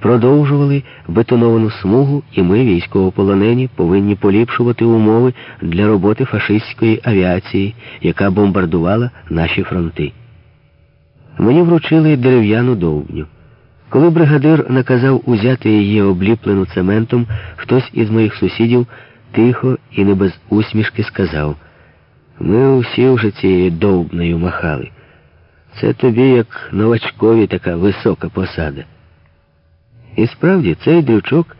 продовжували бетоновану смугу, і ми, військовополонені, повинні поліпшувати умови для роботи фашистської авіації, яка бомбардувала наші фронти. Мені вручили дерев'яну довбню. Коли бригадир наказав узяти її обліплену цементом, хтось із моїх сусідів тихо і не без усмішки сказав: ми усі вже цією довбнею махали. Це тобі, як новачкові, така висока посада. І справді цей дрючок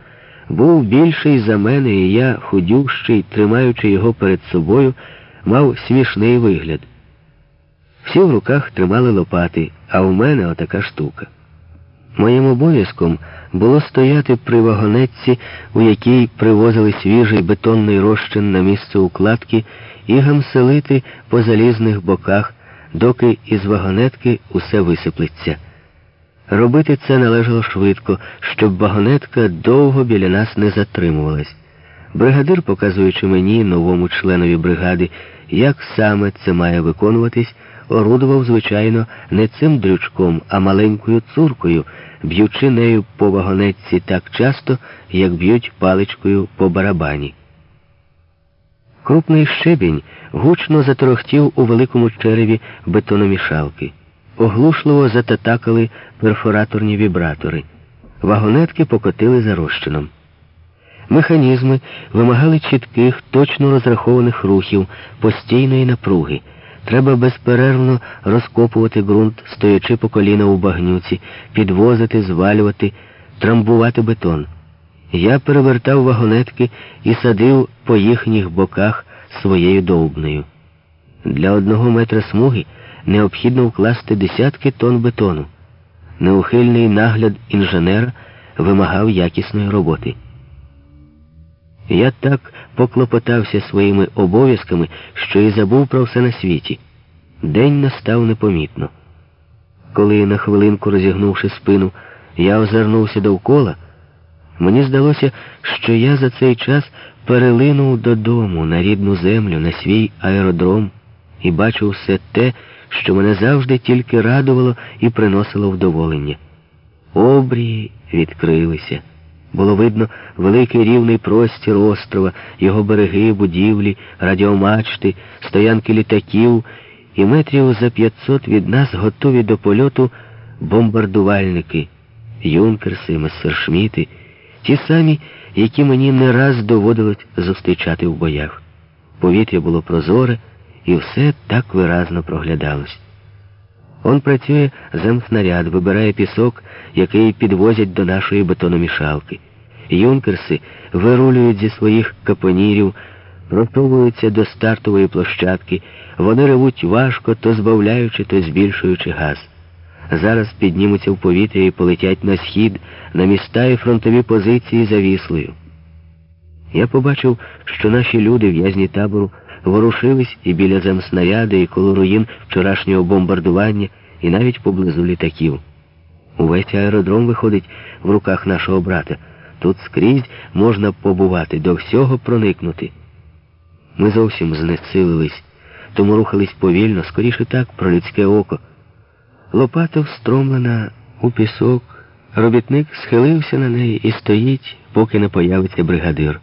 був більший за мене, і я, худющий, тримаючи його перед собою, мав смішний вигляд. Всі в руках тримали лопати, а в мене отака штука. Моїм обов'язком було стояти при вагонетці, у якій привозили свіжий бетонний розчин на місце укладки, і гамселити по залізних боках, доки із вагонетки усе висиплеться. Робити це належало швидко, щоб вагонетка довго біля нас не затримувалась. Бригадир, показуючи мені, новому членові бригади, як саме це має виконуватись, орудував, звичайно, не цим дрючком, а маленькою цуркою, б'ючи нею по вагонетці так часто, як б'ють паличкою по барабані. Крупний щебінь гучно заторохтів у великому череві бетономішалки. Оглушливо зататакали перфораторні вібратори. Вагонетки покотили за розчином. Механізми вимагали чітких, точно розрахованих рухів, постійної напруги. Треба безперервно розкопувати ґрунт, стоячи по коліна у багнюці, підвозити, звалювати, трамбувати бетон. Я перевертав вагонетки і садив по їхніх боках своєю довбнею. Для одного метра смуги необхідно вкласти десятки тонн бетону. Неухильний нагляд інженера вимагав якісної роботи. Я так поклопотався своїми обов'язками, що і забув про все на світі. День настав непомітно. Коли, на хвилинку розігнувши спину, я озирнувся довкола, мені здалося, що я за цей час перелинув додому на рідну землю, на свій аеродром і бачив все те, що мене завжди тільки радувало і приносило вдоволення. Обрії відкрилися. Було видно великий рівний простір острова, його береги, будівлі, радіомачти, стоянки літаків, і метрів за 500 від нас готові до польоту бомбардувальники, юнкерси, мессершміти, ті самі, які мені не раз доводилось зустрічати в боях. Повітря було прозоре, і все так виразно проглядалось. Он працює земснаряд, вибирає пісок, який підвозять до нашої бетономішалки. Юнкерси вирулюють зі своїх капонірів, протовуються до стартової площадки, вони ревуть важко, то збавляючи, то збільшуючи газ. Зараз піднімуться в повітря і полетять на схід, на міста і фронтові позиції за віслою. Я побачив, що наші люди, в'язні табору, ворушились і біля земснаряди, і коло руїн вчорашнього бомбардування, і навіть поблизу літаків. Увесь аеродром виходить в руках нашого брата. Тут скрізь можна побувати, до всього проникнути. Ми зовсім знесилились, тому рухались повільно, скоріше так, про людське око. Лопата встромлена у пісок, робітник схилився на неї і стоїть, поки не появиться бригадир.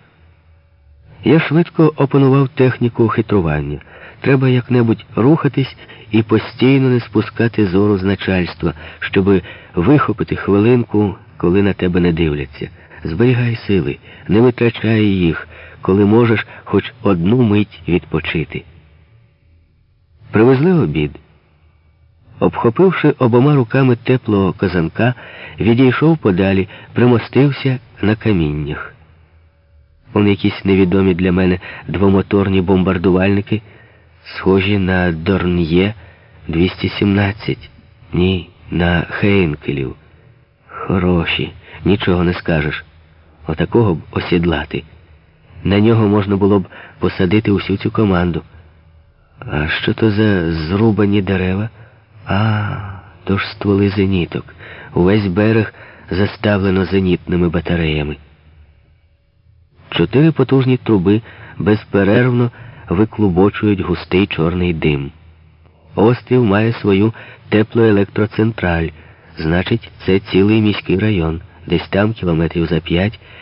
Я швидко опанував техніку хитрування. Треба як-небудь рухатись і постійно не спускати зору з начальства, щоби вихопити хвилинку, коли на тебе не дивляться. Зберігай сили, не витрачай їх, коли можеш хоч одну мить відпочити. Привезли обід. Обхопивши обома руками теплого казанка, відійшов подалі, примостився на каміннях. Он якісь невідомі для мене двомоторні бомбардувальники, схожі на Дорн'є 217. Ні, на Хейнкелів. Хороші, нічого не скажеш. Отакого б осідлати. На нього можна було б посадити усю цю команду. А що то за зрубані дерева? А, то ж стволи зеніток. Увесь берег заставлено зенітними батареями. Чотири потужні труби безперервно виклубочують густий чорний дим. Острів має свою теплоелектроцентраль, значить, це цілий міський район, Десь там, кілометрів за п'ять,